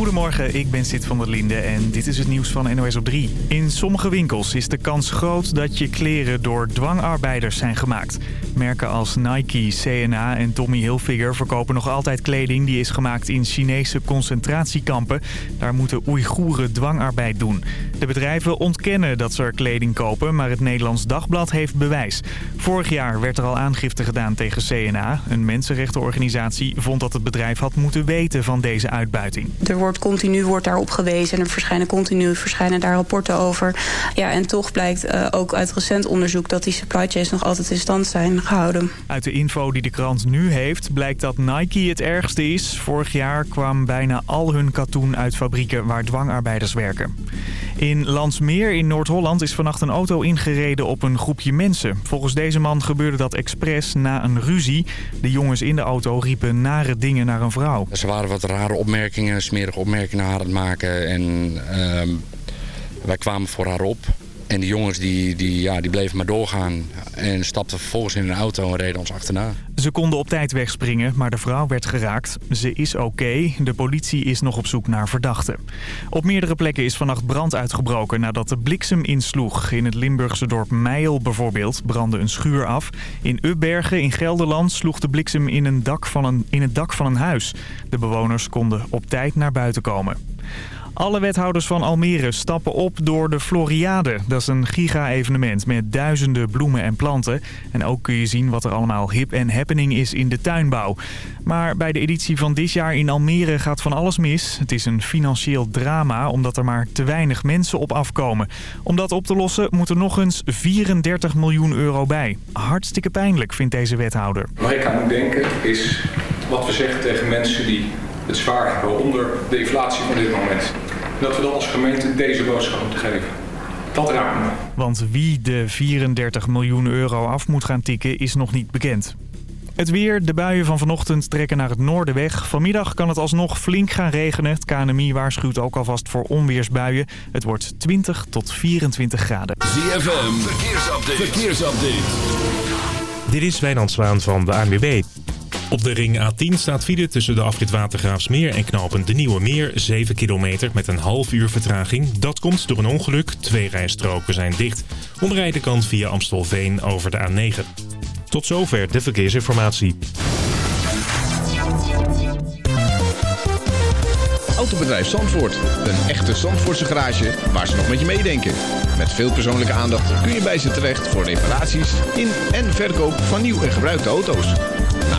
Goedemorgen, ik ben Sid van der Linde en dit is het nieuws van NOS op 3. In sommige winkels is de kans groot dat je kleren door dwangarbeiders zijn gemaakt. Merken als Nike, CNA en Tommy Hilfiger verkopen nog altijd kleding... die is gemaakt in Chinese concentratiekampen. Daar moeten Oeigoeren dwangarbeid doen. De bedrijven ontkennen dat ze er kleding kopen, maar het Nederlands Dagblad heeft bewijs. Vorig jaar werd er al aangifte gedaan tegen CNA. Een mensenrechtenorganisatie vond dat het bedrijf had moeten weten van deze uitbuiting. Wordt continu wordt daarop gewezen en er verschijnen continu verschijnen daar rapporten over. Ja, en toch blijkt uh, ook uit recent onderzoek dat die supply chains nog altijd in stand zijn gehouden. Uit de info die de krant nu heeft blijkt dat Nike het ergste is. Vorig jaar kwam bijna al hun katoen uit fabrieken waar dwangarbeiders werken. In Landsmeer in Noord-Holland is vannacht een auto ingereden op een groepje mensen. Volgens deze man gebeurde dat expres na een ruzie. De jongens in de auto riepen nare dingen naar een vrouw. Ze waren wat rare opmerkingen, smerige opmerkingen naar het maken. En uh, wij kwamen voor haar op. En die jongens die, die, ja, die bleven maar doorgaan en stapten vervolgens in een auto en reden ons achterna. Ze konden op tijd wegspringen, maar de vrouw werd geraakt. Ze is oké. De politie is nog op zoek naar verdachten. Op meerdere plekken is vannacht brand uitgebroken nadat de bliksem insloeg. In het Limburgse dorp Meijel bijvoorbeeld brandde een schuur af. In Ubbergen in Gelderland sloeg de bliksem in, een dak van een, in het dak van een huis. De bewoners konden op tijd naar buiten komen. Alle wethouders van Almere stappen op door de Floriade. Dat is een giga-evenement met duizenden bloemen en planten. En ook kun je zien wat er allemaal hip en happening is in de tuinbouw. Maar bij de editie van dit jaar in Almere gaat van alles mis. Het is een financieel drama omdat er maar te weinig mensen op afkomen. Om dat op te lossen moet er nog eens 34 miljoen euro bij. Hartstikke pijnlijk, vindt deze wethouder. Waar ik aan moet denken is wat we zeggen tegen mensen die het zwaar hebben onder de inflatie van dit moment. Dat we dan als gemeente deze boodschap moeten geven. Dat raakt me. Want wie de 34 miljoen euro af moet gaan tikken is nog niet bekend. Het weer, de buien van vanochtend trekken naar het noorden weg. Vanmiddag kan het alsnog flink gaan regenen. Het KNMI waarschuwt ook alvast voor onweersbuien. Het wordt 20 tot 24 graden. ZFM, verkeersupdate. verkeersupdate. Dit is Wijnand Zwaan van de ANWB. Op de ring A10 staat file tussen de afrit Watergraafsmeer en knopen De Nieuwe Meer. 7 kilometer met een half uur vertraging. Dat komt door een ongeluk. Twee rijstroken zijn dicht. Omrijden kan via Amstelveen over de A9. Tot zover de verkeersinformatie. Autobedrijf Zandvoort. Een echte Zandvoortse garage waar ze nog met je meedenken. Met veel persoonlijke aandacht kun je bij ze terecht voor reparaties in en verkoop van nieuw en gebruikte auto's.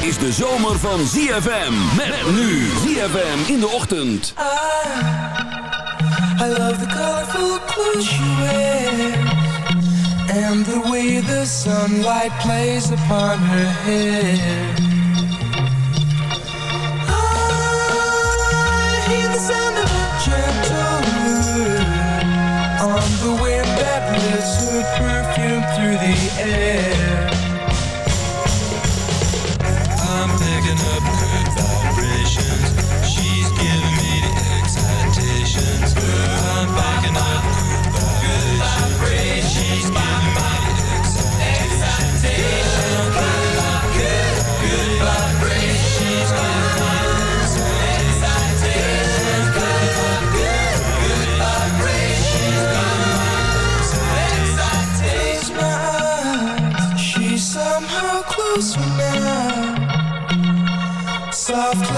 is de zomer van ZFM. Met nu ZFM in de ochtend. I, I love the colorful clothes you wear. And the way the sunlight plays upon her hair. I hear the sound of a gentle on the wind that lifts her perfume through the air. the birds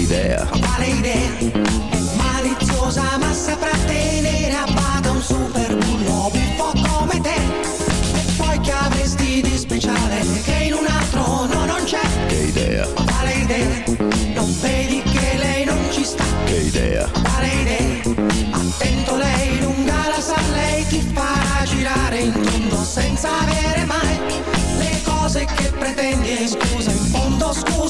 idea Quale idea? Maliziosa ma saprà tenere a bada un super bullo buffo come te E poi che avresti di speciale che in un altro no non c'è Che idea, Quale idea? Non vedi che lei non ci sta? che idea Quale idea? Attento lei lunga la sa lei ti farà girare in tondo senza avere mai le cose che pretendi scusa in fondo scusa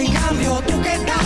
y cambio, tú que estás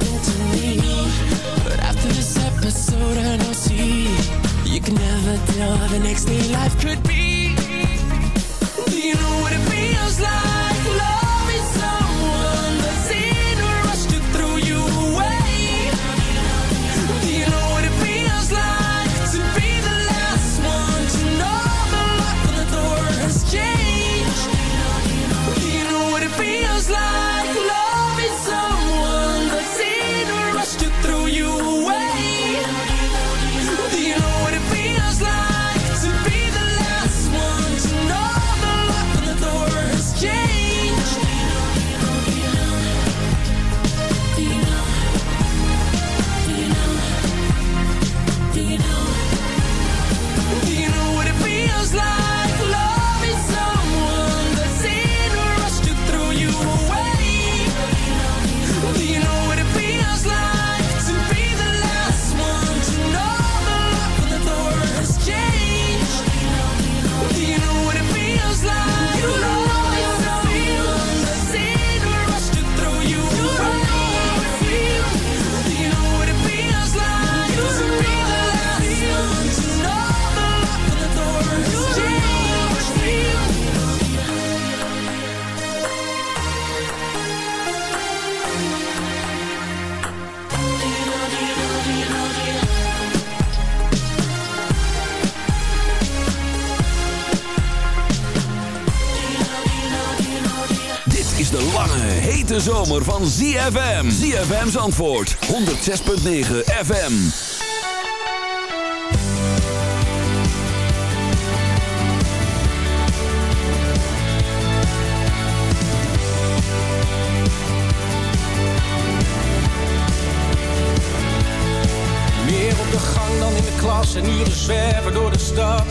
episode I know see You can never tell how the next day life could be Do you know what it feels like? Van ZFM. ZFM's antwoord, 106.9 FM. Meer op de gang dan in de klas en uren zwerven door de stad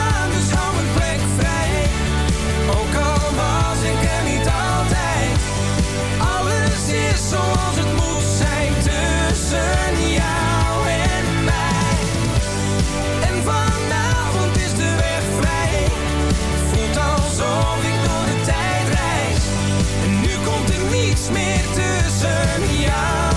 zoals het moet zijn tussen jou en mij. En vanavond is de weg vrij. Voelt alsof ik door de tijd reis. En nu komt er niets meer tussen jou.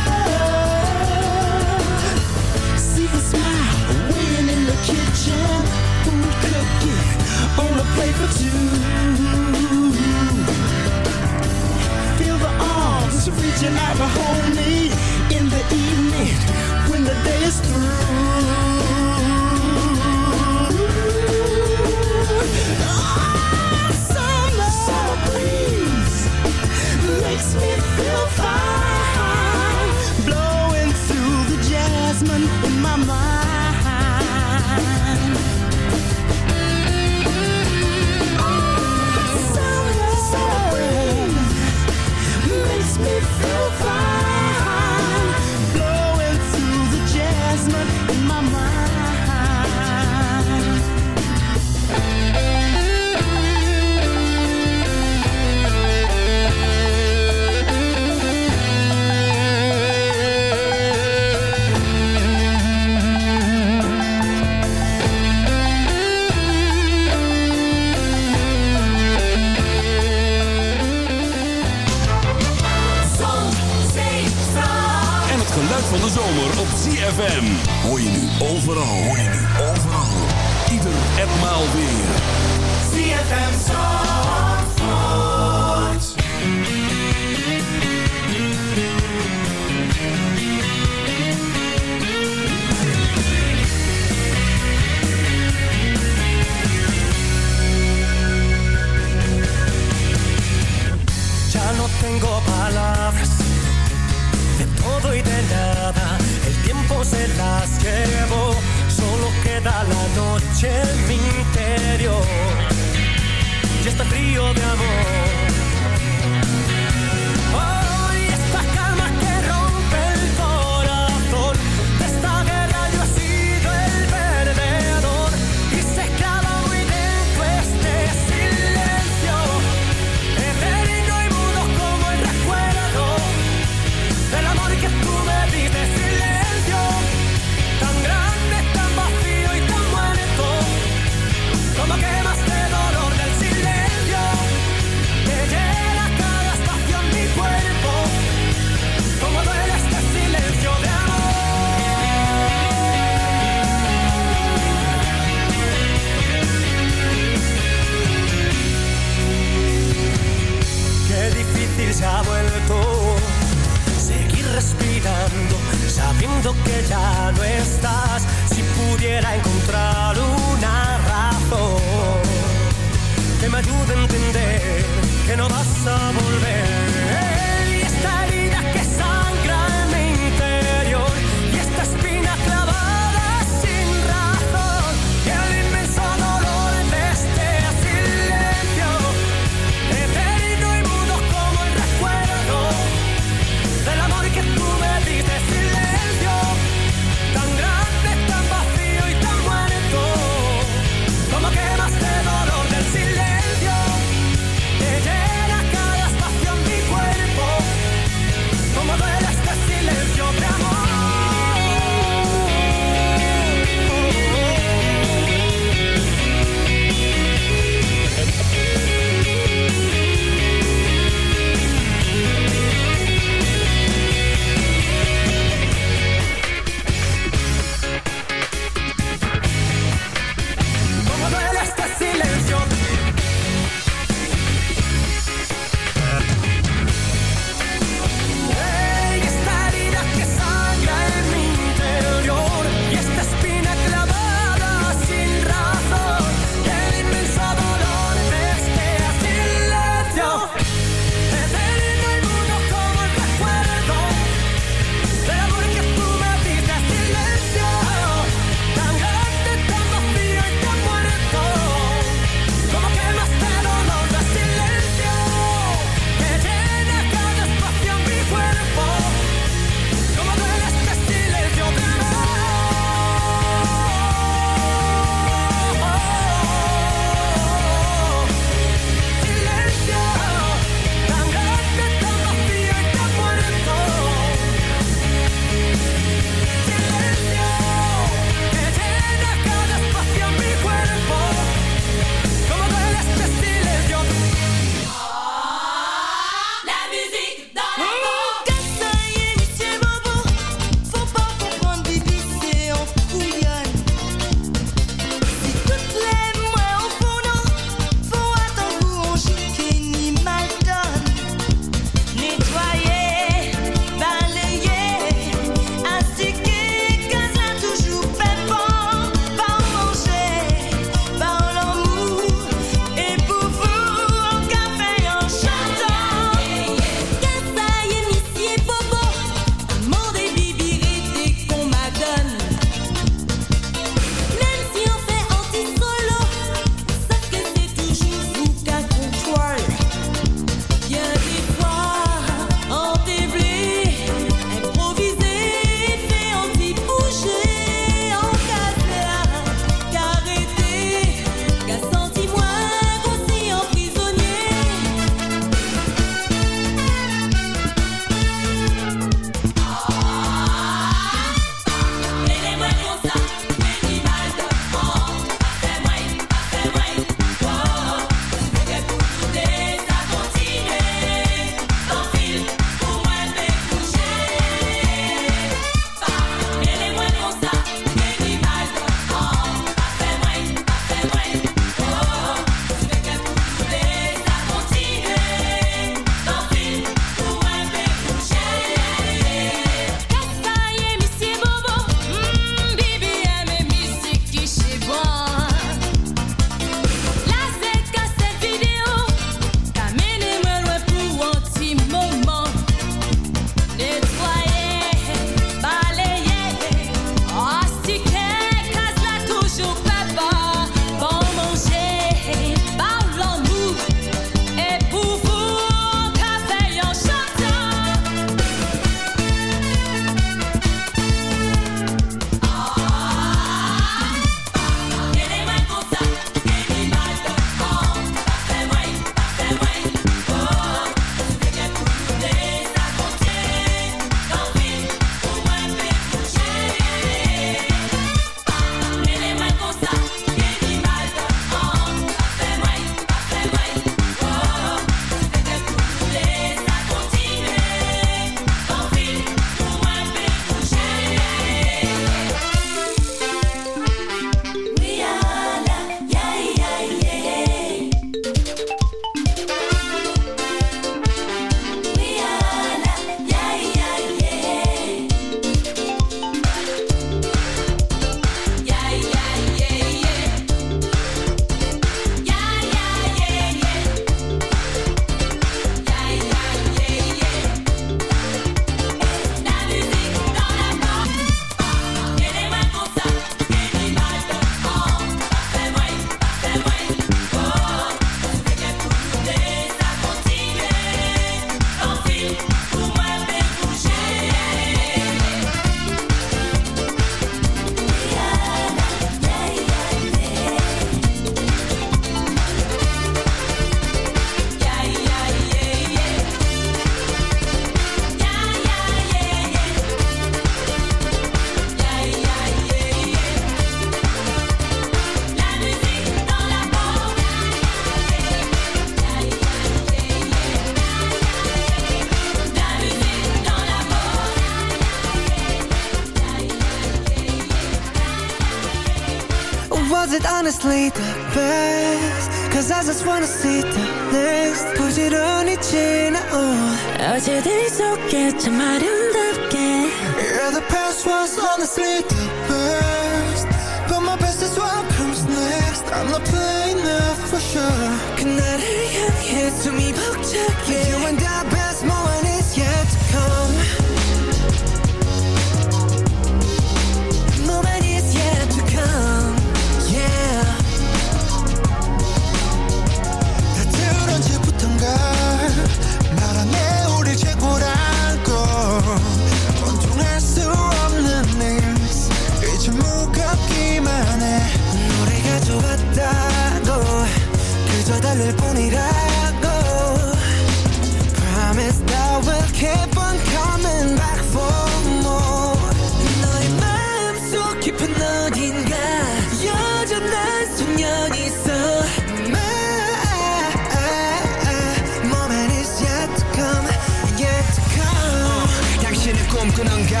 그는가?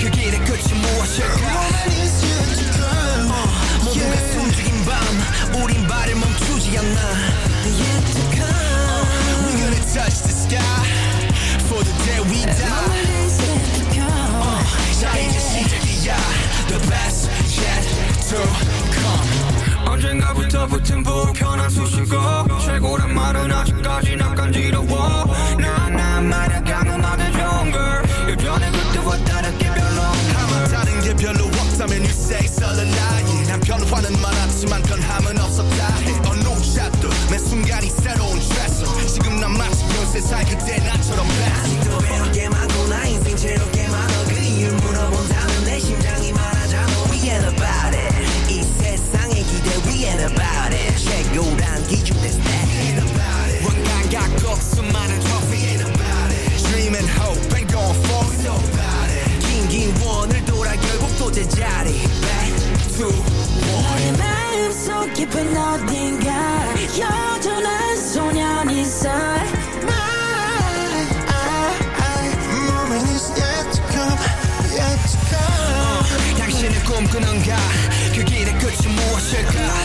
그 길의 끝이 무엇일까? to come We're gonna touch the sky. For the day we die. The best yet to come. 언젠가부터 붙은 불편한 수식어 최고란 말은 아직까지 난 못 깊은 어딘가 여전한 소년이 있어 꿈꾸는가 그 길의 끝이 무엇일까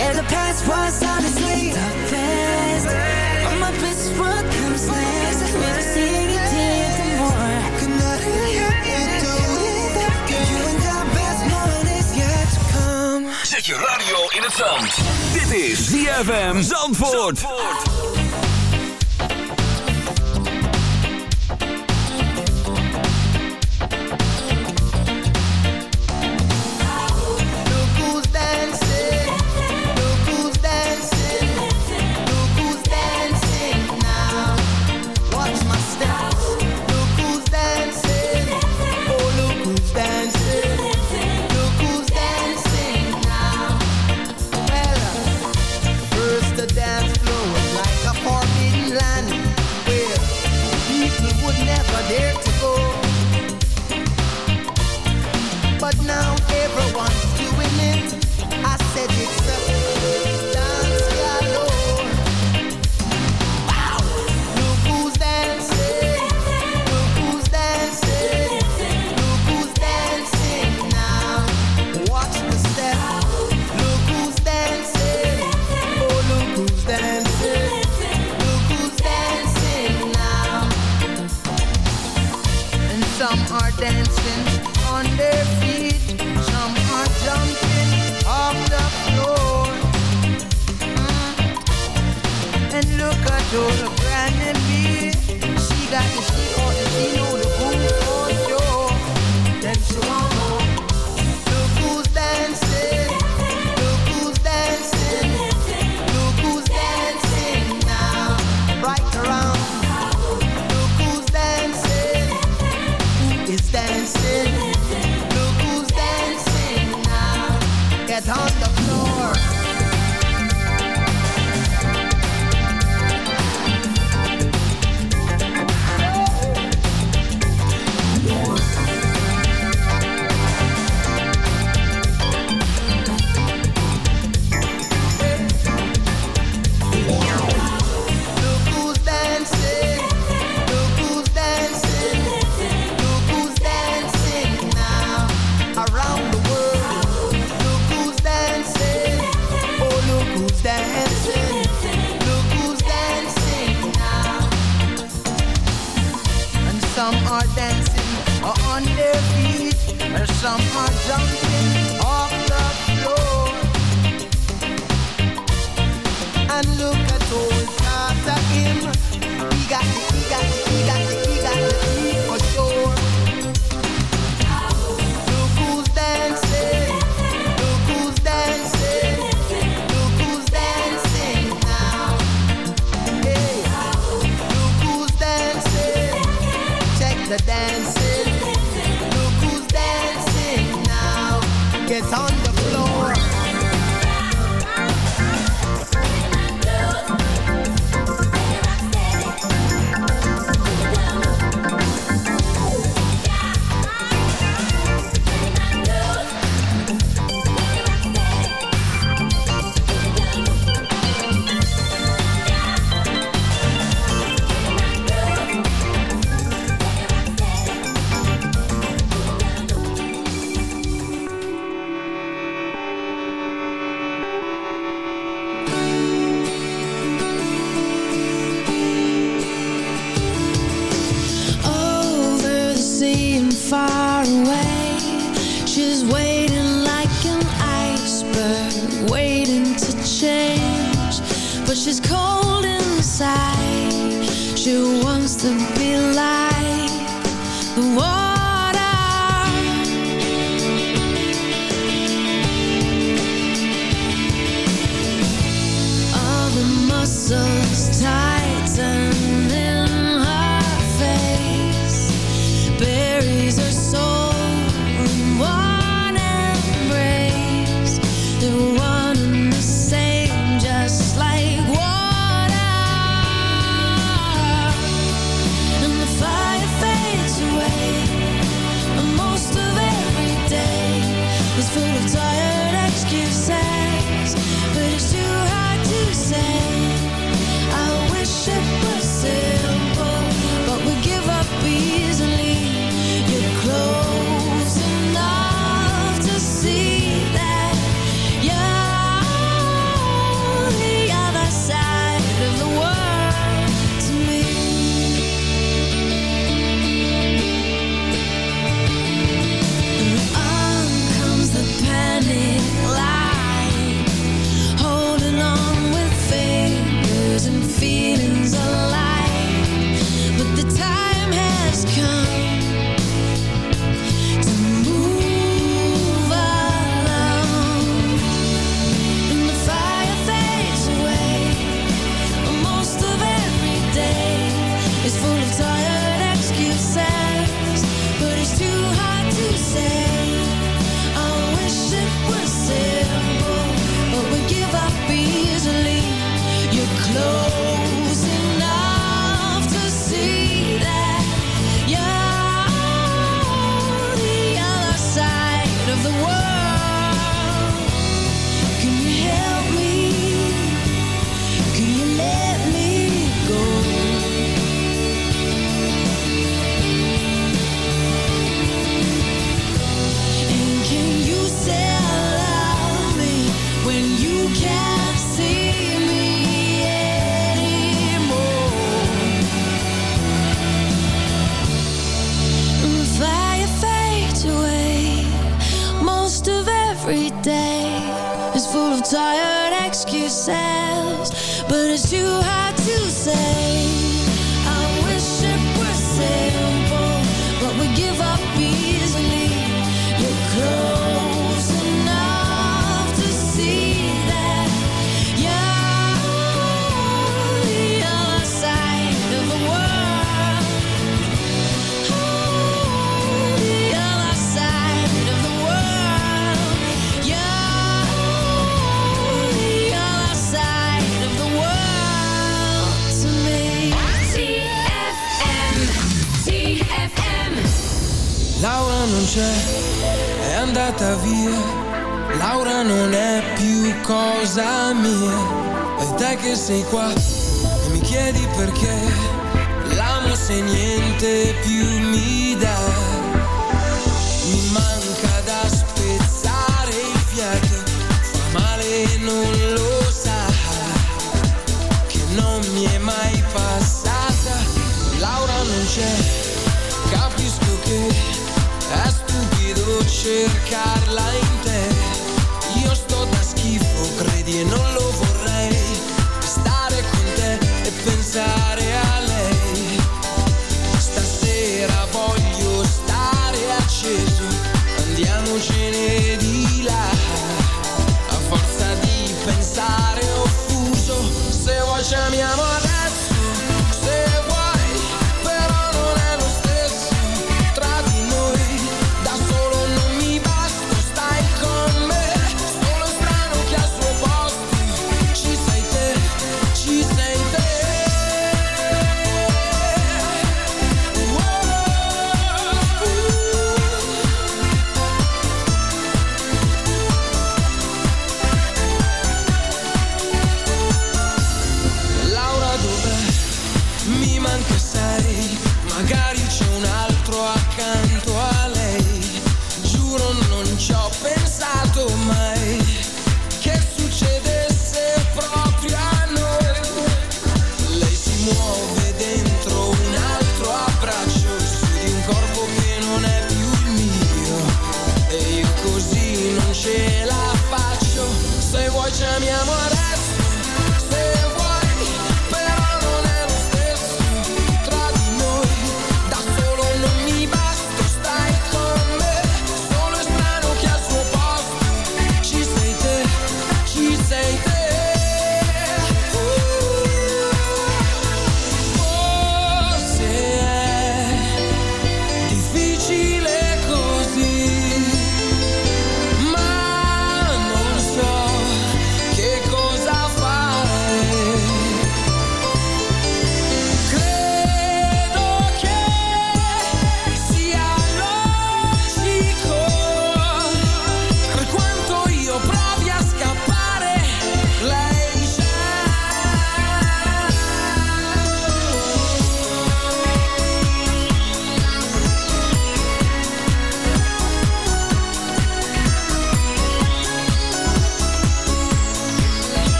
Yeah, the past was honestly the best. All my best foot comes next. I could not hear you do that. You and your best moment yet to come. Zet je radio in het zand. Dit is ZFM Zandvoort. Zandvoort. Cercarla